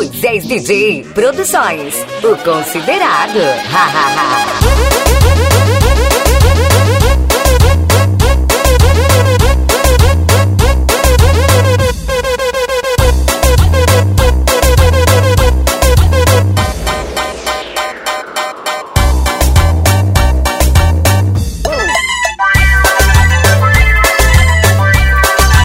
Moisés DJ Produções, o considerado. Ha, ha, ha.